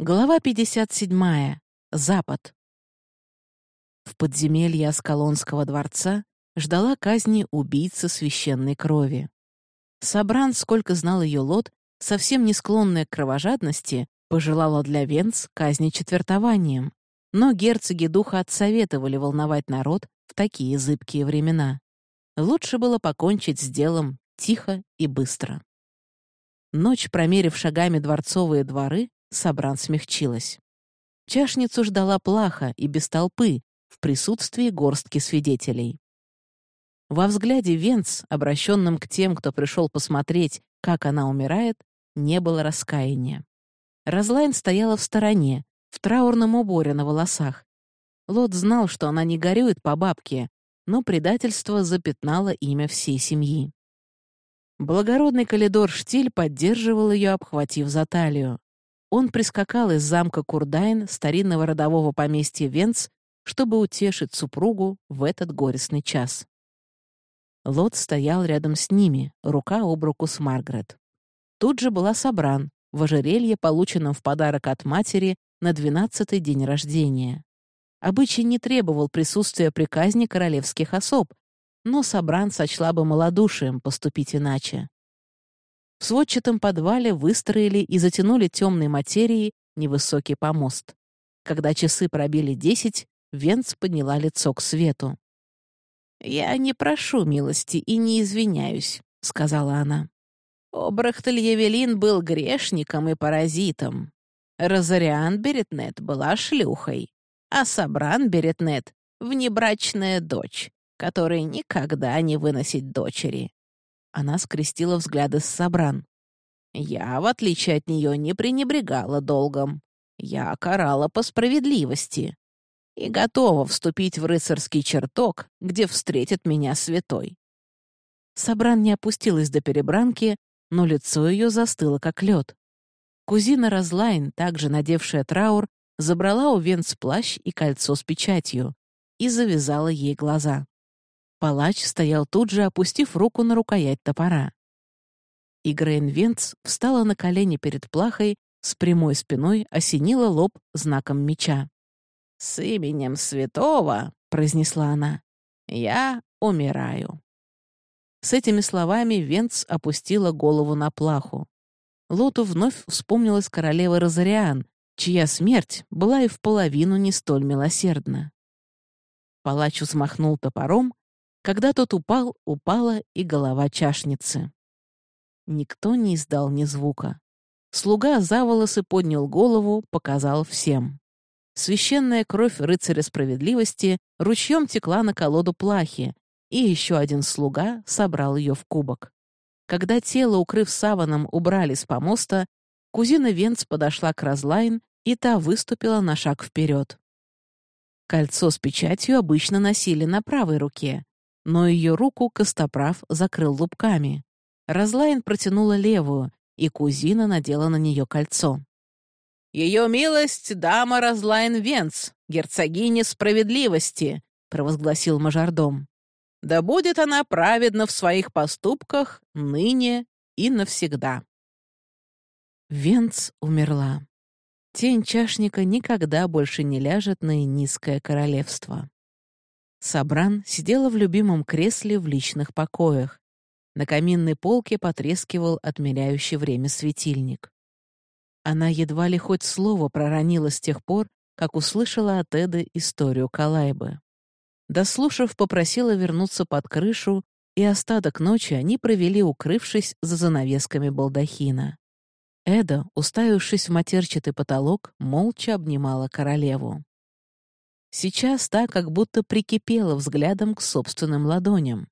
Глава 57. Запад. В подземелье Аскалонского дворца ждала казни убийца священной крови. Собран, сколько знал ее лот, совсем не склонная к кровожадности, пожелала для Венц казни четвертованием. Но герцоги духа отсоветовали волновать народ в такие зыбкие времена. Лучше было покончить с делом тихо и быстро. Ночь, промерив шагами дворцовые дворы, Собран смягчилась. Чашницу ждала плаха и без толпы, в присутствии горстки свидетелей. Во взгляде Венц, обращенном к тем, кто пришел посмотреть, как она умирает, не было раскаяния. Разлайн стояла в стороне, в траурном уборе на волосах. Лот знал, что она не горюет по бабке, но предательство запятнало имя всей семьи. Благородный Калидор Штиль поддерживал ее, обхватив за талию. Он прискакал из замка Курдайн, старинного родового поместья Венц, чтобы утешить супругу в этот горестный час. Лот стоял рядом с ними, рука об руку с Маргарет. Тут же была собран, в ожерелье, полученном в подарок от матери на двенадцатый день рождения. Обычай не требовал присутствия при казни королевских особ, но Собран сочла бы малодушием поступить иначе. В сводчатом подвале выстроили и затянули темной материей невысокий помост. Когда часы пробили десять, Венц подняла лицо к свету. «Я не прошу милости и не извиняюсь», — сказала она. Обрахтель Евелин был грешником и паразитом. Розариан Беретнет была шлюхой, а Сабран Беретнет — внебрачная дочь, которой никогда не выносить дочери. Она скрестила взгляды с Собран. «Я, в отличие от нее, не пренебрегала долгом. Я карала по справедливости и готова вступить в рыцарский чертог, где встретит меня святой». Собран не опустилась до перебранки, но лицо ее застыло, как лед. Кузина Разлайн, также надевшая траур, забрала у Венц плащ и кольцо с печатью и завязала ей глаза. Палач стоял тут же, опустив руку на рукоять топора. И Грейн встала на колени перед плахой, с прямой спиной осенила лоб знаком меча. «С именем святого», — произнесла она, — «я умираю». С этими словами Венц опустила голову на плаху. Лоту вновь вспомнилась королева Розариан, чья смерть была и в половину не столь милосердна. Палач взмахнул топором, когда тот упал, упала и голова чашницы. Никто не издал ни звука. Слуга за волосы поднял голову, показал всем. Священная кровь рыцаря справедливости ручьем текла на колоду плахи, и еще один слуга собрал ее в кубок. Когда тело, укрыв саваном, убрали с помоста, кузина Венц подошла к Разлайн, и та выступила на шаг вперед. Кольцо с печатью обычно носили на правой руке, но ее руку Костоправ закрыл лупками. Разлайн протянула левую, и кузина надела на нее кольцо. «Ее милость — дама Разлайн Венц, герцогиня справедливости», — провозгласил мажордом. «Да будет она праведна в своих поступках ныне и навсегда». Венц умерла. Тень чашника никогда больше не ляжет на низкое королевство. Сабран сидела в любимом кресле в личных покоях. На каминной полке потрескивал отмеряющий время светильник. Она едва ли хоть слово проронила с тех пор, как услышала от Эды историю Калайбы. Дослушав, попросила вернуться под крышу, и остаток ночи они провели, укрывшись за занавесками балдахина. Эда, уставившись в матерчатый потолок, молча обнимала королеву. Сейчас та как будто прикипела взглядом к собственным ладоням.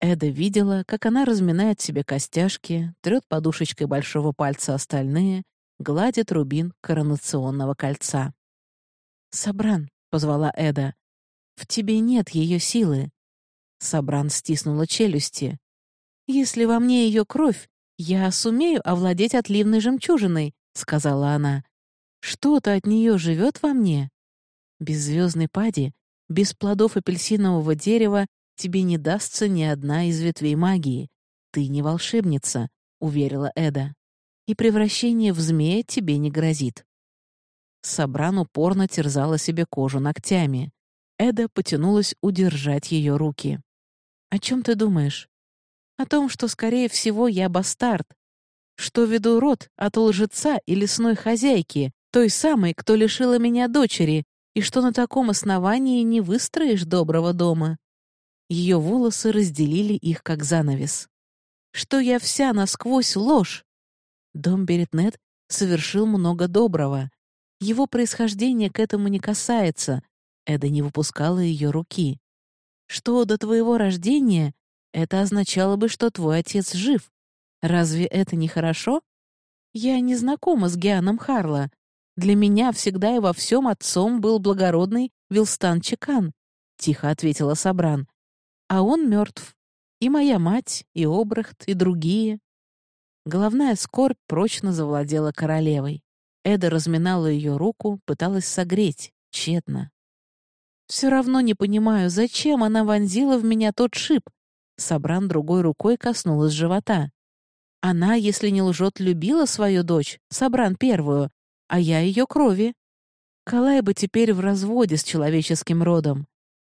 Эда видела, как она разминает себе костяшки, трет подушечкой большого пальца остальные, гладит рубин коронационного кольца. «Сабран», — позвала Эда, — «в тебе нет ее силы». Сабран стиснула челюсти. «Если во мне ее кровь, я сумею овладеть отливной жемчужиной», — сказала она. «Что-то от нее живет во мне». Без звездной пади, без плодов апельсинового дерева тебе не дастся ни одна из ветвей магии. Ты не волшебница, — уверила Эда. И превращение в змея тебе не грозит. Сабран упорно терзала себе кожу ногтями. Эда потянулась удержать ее руки. «О чем ты думаешь?» «О том, что, скорее всего, я бастард. Что веду род от лжеца и лесной хозяйки, той самой, кто лишила меня дочери, и что на таком основании не выстроишь доброго дома». Ее волосы разделили их, как занавес. «Что я вся насквозь ложь?» Дом Беретнет совершил много доброго. Его происхождение к этому не касается. Эда не выпускала ее руки. Что до твоего рождения, это означало бы, что твой отец жив. Разве это не хорошо? Я не знакома с Гианом Харла. Для меня всегда и во всем отцом был благородный Вилстан Чекан, тихо ответила Сабран. А он мертв. И моя мать, и Обрахт, и другие. Головная скорбь прочно завладела королевой. Эда разминала ее руку, пыталась согреть, тщетно. «Все равно не понимаю, зачем она вонзила в меня тот шип?» Собран другой рукой коснулась живота. Она, если не лжет, любила свою дочь, Собран первую, а я ее крови. Калай бы теперь в разводе с человеческим родом.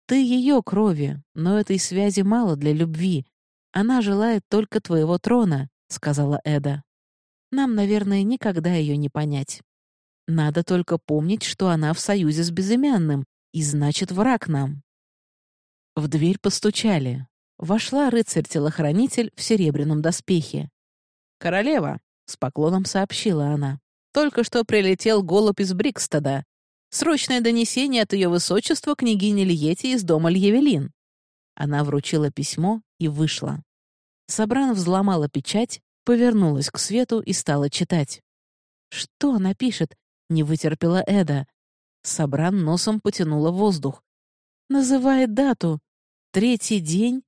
Ты ее крови, но этой связи мало для любви. Она желает только твоего трона», — сказала Эда. Нам, наверное, никогда ее не понять. Надо только помнить, что она в союзе с безымянным, и значит, враг нам. В дверь постучали. Вошла рыцарь-телохранитель в серебряном доспехе. «Королева», — с поклоном сообщила она, — «только что прилетел голубь из Брикстада. Срочное донесение от ее высочества княгини Льети из дома Льевелин». Она вручила письмо и вышла. Собран взломала печать, повернулась к свету и стала читать. «Что она пишет?» — не вытерпела Эда. Собран носом потянула воздух. «Называет дату. Третий день.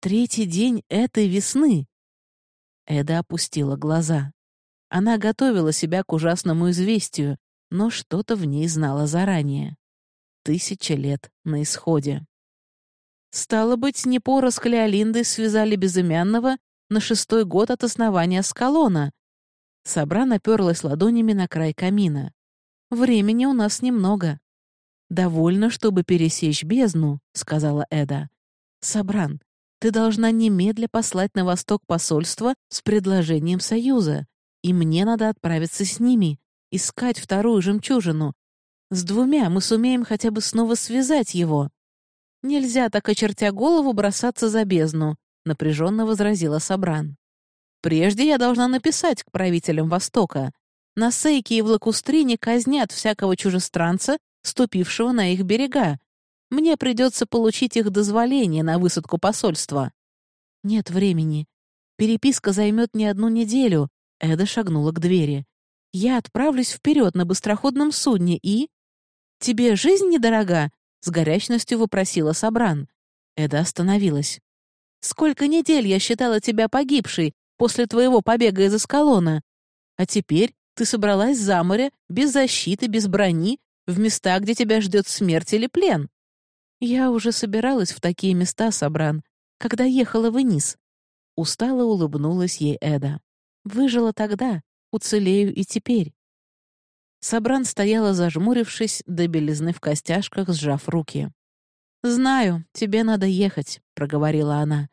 Третий день этой весны». Эда опустила глаза. Она готовила себя к ужасному известию, но что-то в ней знала заранее. Тысяча лет на исходе. Стало быть, не порос Клеолинды связали безымянного на шестой год от основания Скалона. Собран оперлась ладонями на край камина. «Времени у нас немного». «Довольно, чтобы пересечь бездну», — сказала Эда. «Собран, ты должна немедля послать на восток посольство с предложением союза, и мне надо отправиться с ними, искать вторую жемчужину. С двумя мы сумеем хотя бы снова связать его. Нельзя так, очертя голову, бросаться за бездну. — напряженно возразила Сабран. «Прежде я должна написать к правителям Востока. На Сейке и в Лакустрине казнят всякого чужестранца, ступившего на их берега. Мне придется получить их дозволение на высадку посольства». «Нет времени. Переписка займет не одну неделю», — Эда шагнула к двери. «Я отправлюсь вперед на быстроходном судне и...» «Тебе жизнь недорога?» — с горячностью вопросила Сабран. Эда остановилась. Сколько недель я считала тебя погибшей после твоего побега из Эскалона. А теперь ты собралась за море, без защиты, без брони, в места, где тебя ждет смерть или плен. Я уже собиралась в такие места, Собран, когда ехала в Энис. Устало улыбнулась ей Эда. Выжила тогда, уцелею и теперь. Собран стояла, зажмурившись, до белизны в костяшках, сжав руки. «Знаю, тебе надо ехать», — проговорила она.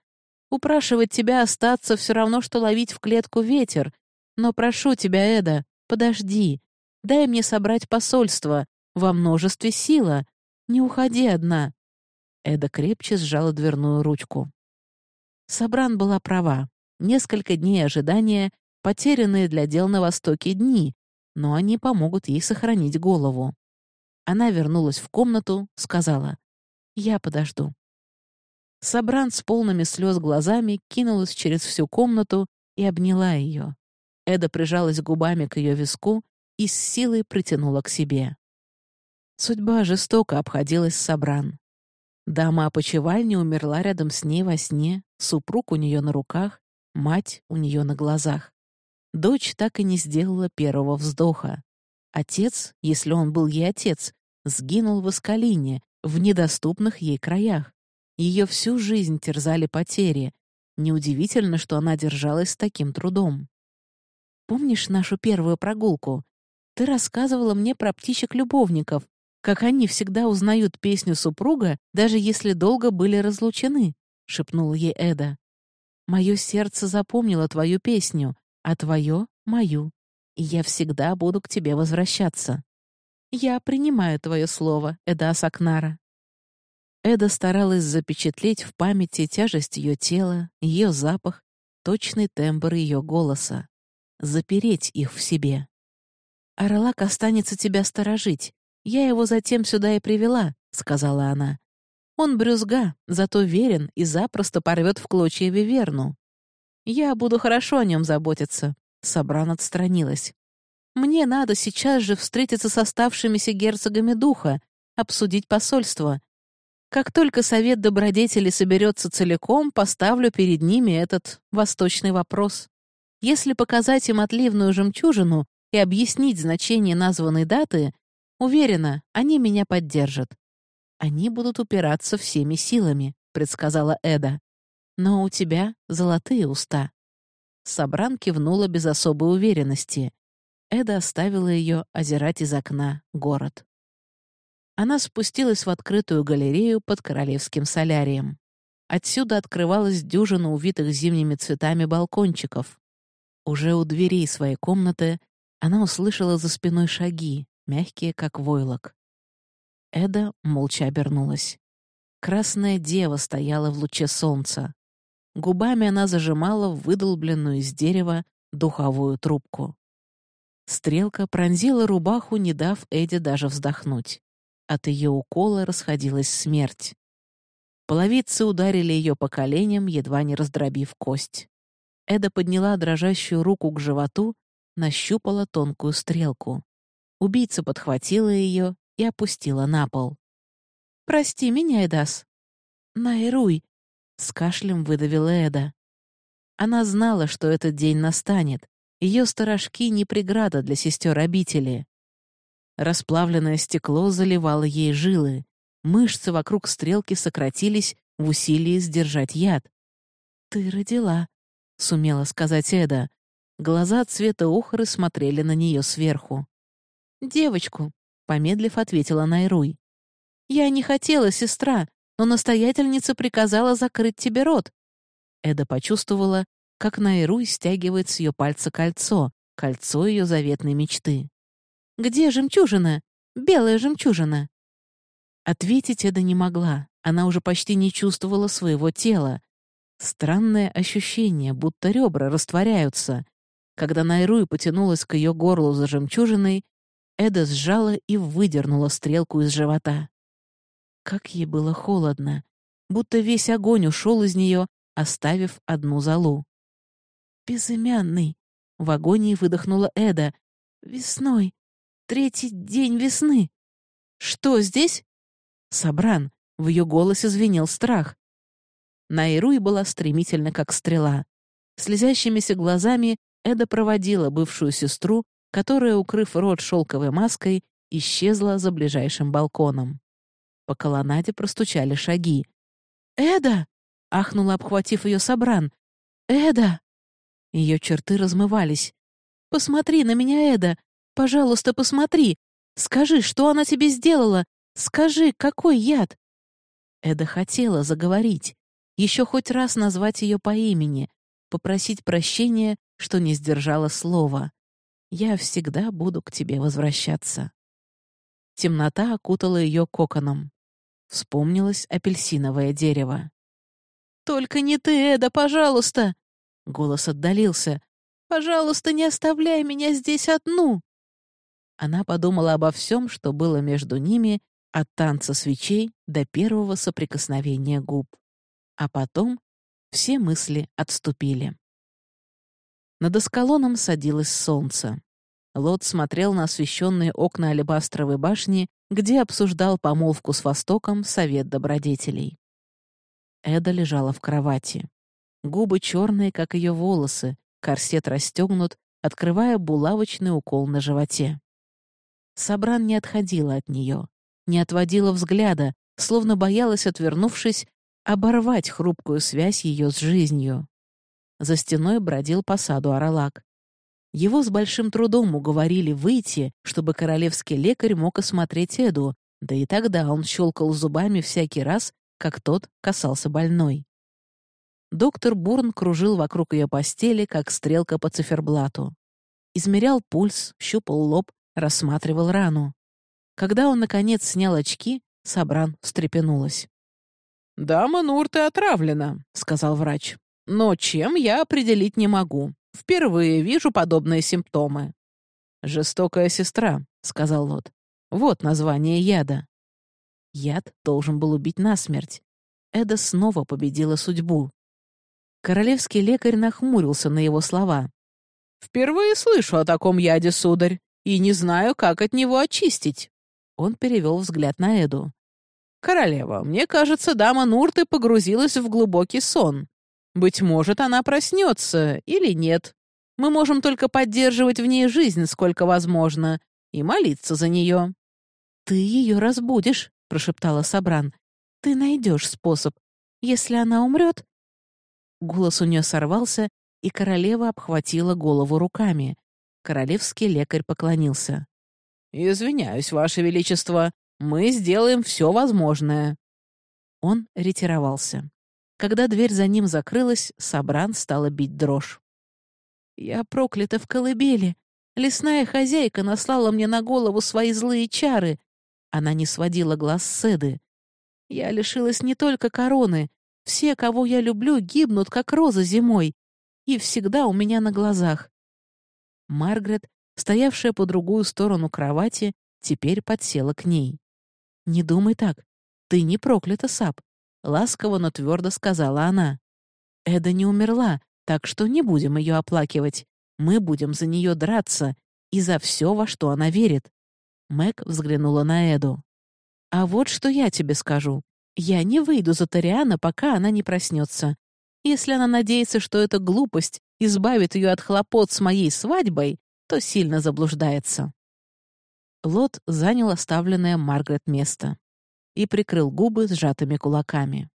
«Упрашивать тебя остаться все равно, что ловить в клетку ветер. Но прошу тебя, Эда, подожди. Дай мне собрать посольство. Во множестве сила. Не уходи одна». Эда крепче сжала дверную ручку. Сабран была права. Несколько дней ожидания — потерянные для дел на Востоке дни, но они помогут ей сохранить голову. Она вернулась в комнату, сказала, я подожду». Собран с полными слез глазами кинулась через всю комнату и обняла ее. Эда прижалась губами к ее виску и с силой притянула к себе. Судьба жестоко обходилась Собран. Дама опочивальни умерла рядом с ней во сне, супруг у нее на руках, мать у нее на глазах. Дочь так и не сделала первого вздоха. Отец, если он был ей отец, сгинул в Аскалине, в недоступных ей краях. Ее всю жизнь терзали потери. Неудивительно, что она держалась с таким трудом. «Помнишь нашу первую прогулку? Ты рассказывала мне про птичек-любовников, как они всегда узнают песню супруга, даже если долго были разлучены», — шепнула ей Эда. «Мое сердце запомнило твою песню, а твое — мою, и я всегда буду к тебе возвращаться. Я принимаю твое слово, Эда Сакнара». Эда старалась запечатлеть в памяти тяжесть ее тела, ее запах, точный тембр ее голоса, запереть их в себе. «Аралак останется тебя сторожить, «Я его затем сюда и привела», — сказала она. «Он брюзга, зато верен и запросто порвет в клочья виверну. Я буду хорошо о нем заботиться», — Собран отстранилась. «Мне надо сейчас же встретиться с оставшимися герцогами духа, обсудить посольство. Как только совет добродетелей соберется целиком, поставлю перед ними этот восточный вопрос. Если показать им отливную жемчужину и объяснить значение названной даты, Уверена, они меня поддержат. Они будут упираться всеми силами, предсказала Эда. Но у тебя золотые уста. Собран кивнула без особой уверенности. Эда оставила ее озирать из окна город. Она спустилась в открытую галерею под королевским солярием. Отсюда открывалась дюжина увитых зимними цветами балкончиков. Уже у дверей своей комнаты она услышала за спиной шаги, мягкие, как войлок. Эда молча обернулась. Красная дева стояла в луче солнца. Губами она зажимала выдолбленную из дерева духовую трубку. Стрелка пронзила рубаху, не дав Эде даже вздохнуть. От ее укола расходилась смерть. Половицы ударили ее по коленям, едва не раздробив кость. Эда подняла дрожащую руку к животу, нащупала тонкую стрелку. Убийца подхватила ее и опустила на пол. «Прости меня, Эдас». «Найруй», — с кашлем выдавила Эда. Она знала, что этот день настанет. Ее сторожки не преграда для сестер обители. Расплавленное стекло заливало ей жилы. Мышцы вокруг стрелки сократились в усилии сдержать яд. «Ты родила», — сумела сказать Эда. Глаза цвета охры смотрели на нее сверху. «Девочку», — помедлив ответила Найруй. «Я не хотела, сестра, но настоятельница приказала закрыть тебе рот». Эда почувствовала, как Найруй стягивает с ее пальца кольцо, кольцо ее заветной мечты. «Где жемчужина? Белая жемчужина?» Ответить Эда не могла. Она уже почти не чувствовала своего тела. Странное ощущение, будто ребра растворяются. Когда Найруй потянулась к ее горлу за жемчужиной, Эда сжала и выдернула стрелку из живота. Как ей было холодно, будто весь огонь ушел из нее, оставив одну залу. «Безымянный!» — в агонии выдохнула Эда. «Весной! Третий день весны!» «Что здесь?» Собран. В ее голосе звенел страх. Найруй была стремительна, как стрела. Слезящимися глазами Эда проводила бывшую сестру которая, укрыв рот шелковой маской, исчезла за ближайшим балконом. По колоннаде простучали шаги. «Эда!» — ахнула, обхватив ее Собран. «Эда!» Ее черты размывались. «Посмотри на меня, Эда! Пожалуйста, посмотри! Скажи, что она тебе сделала! Скажи, какой яд!» Эда хотела заговорить, еще хоть раз назвать ее по имени, попросить прощения, что не сдержала слова. Я всегда буду к тебе возвращаться». Темнота окутала ее коконом. Вспомнилось апельсиновое дерево. «Только не ты, Эда, пожалуйста!» Голос отдалился. «Пожалуйста, не оставляй меня здесь одну!» Она подумала обо всем, что было между ними, от танца свечей до первого соприкосновения губ. А потом все мысли отступили. Над Аскалоном садилось солнце. Лот смотрел на освещенные окна алебастровой башни, где обсуждал помолвку с Востоком совет добродетелей. Эда лежала в кровати. Губы черные, как ее волосы, корсет расстегнут, открывая булавочный укол на животе. Сабран не отходила от нее, не отводила взгляда, словно боялась, отвернувшись, оборвать хрупкую связь ее с жизнью. За стеной бродил по саду Аралак. Его с большим трудом уговорили выйти, чтобы королевский лекарь мог осмотреть Эду, да и тогда он щелкал зубами всякий раз, как тот касался больной. Доктор Бурн кружил вокруг ее постели, как стрелка по циферблату. Измерял пульс, щупал лоб, рассматривал рану. Когда он, наконец, снял очки, Сабран встрепенулась. «Дама Нурты отравлена», — сказал врач. «Но чем я определить не могу. Впервые вижу подобные симптомы». «Жестокая сестра», — сказал Лот. «Вот название яда». Яд должен был убить насмерть. Эда снова победила судьбу. Королевский лекарь нахмурился на его слова. «Впервые слышу о таком яде, сударь, и не знаю, как от него очистить». Он перевел взгляд на Эду. «Королева, мне кажется, дама Нурты погрузилась в глубокий сон. Быть может, она проснется или нет. Мы можем только поддерживать в ней жизнь, сколько возможно, и молиться за нее». «Ты ее разбудишь», — прошептала Сабран. «Ты найдешь способ. Если она умрет, Голос у нее сорвался, и королева обхватила голову руками. Королевский лекарь поклонился. «Извиняюсь, Ваше Величество, мы сделаем все возможное». Он ретировался. Когда дверь за ним закрылась, Сабран стала бить дрожь. «Я проклята в колыбели. Лесная хозяйка наслала мне на голову свои злые чары». Она не сводила глаз с Седы. «Я лишилась не только короны, все, кого я люблю, гибнут, как розы зимой, и всегда у меня на глазах. Маргарет, стоявшая по другую сторону кровати, теперь подсела к ней. «Не думай так. Ты не проклята, Сап», — ласково, но твердо сказала она. «Эда не умерла, так что не будем ее оплакивать. Мы будем за нее драться и за все, во что она верит». Мэг взглянула на Эду. «А вот что я тебе скажу. Я не выйду за Ториана, пока она не проснется. Если она надеется, что эта глупость избавит ее от хлопот с моей свадьбой, то сильно заблуждается. Лот занял оставленное Маргарет место и прикрыл губы сжатыми кулаками.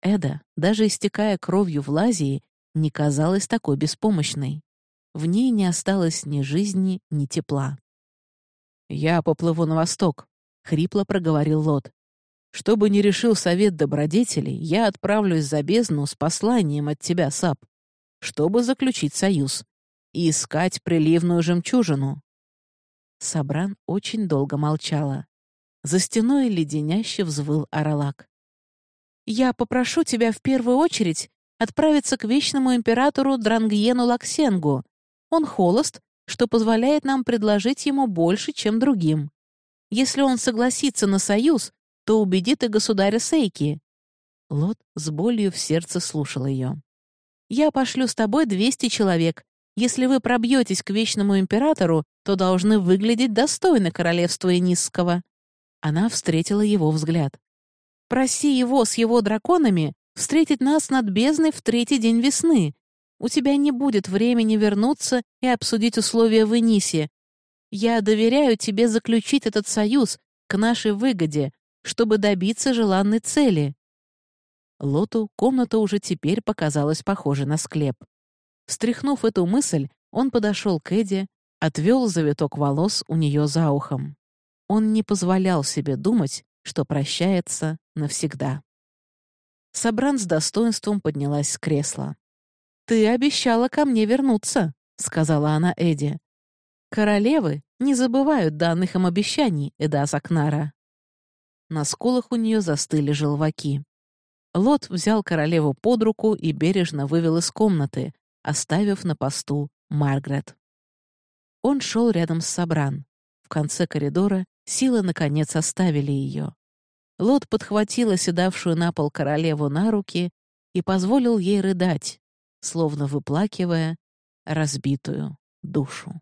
Эда, даже истекая кровью в лазии, не казалась такой беспомощной. В ней не осталось ни жизни, ни тепла. «Я поплыву на восток», — хрипло проговорил Лот. Что бы ни решил совет добродетелей, я отправлюсь за бездну с посланием от тебя, Сап, чтобы заключить союз и искать приливную жемчужину». Сабран очень долго молчала. За стеной леденяще взвыл Аралак. «Я попрошу тебя в первую очередь отправиться к вечному императору Дрангьену Лаксенгу. Он холост, что позволяет нам предложить ему больше, чем другим. Если он согласится на союз, то убедит и государя Сейки». Лот с болью в сердце слушал ее. «Я пошлю с тобой двести человек. Если вы пробьетесь к Вечному Императору, то должны выглядеть достойно королевства Энисского». Она встретила его взгляд. «Проси его с его драконами встретить нас над бездной в третий день весны. У тебя не будет времени вернуться и обсудить условия в Энисе. Я доверяю тебе заключить этот союз к нашей выгоде, чтобы добиться желанной цели. Лоту комната уже теперь показалась похожей на склеп. Встряхнув эту мысль, он подошел к Эдди, отвел завиток волос у нее за ухом. Он не позволял себе думать, что прощается навсегда. Собран с достоинством поднялась с кресла. «Ты обещала ко мне вернуться», — сказала она Эдди. «Королевы не забывают данных им обещаний, Эда Закнара». На скулах у нее застыли желваки. Лот взял королеву под руку и бережно вывел из комнаты, оставив на посту Маргарет. Он шел рядом с Сабран. В конце коридора силы, наконец, оставили ее. Лот подхватил оседавшую на пол королеву на руки и позволил ей рыдать, словно выплакивая разбитую душу.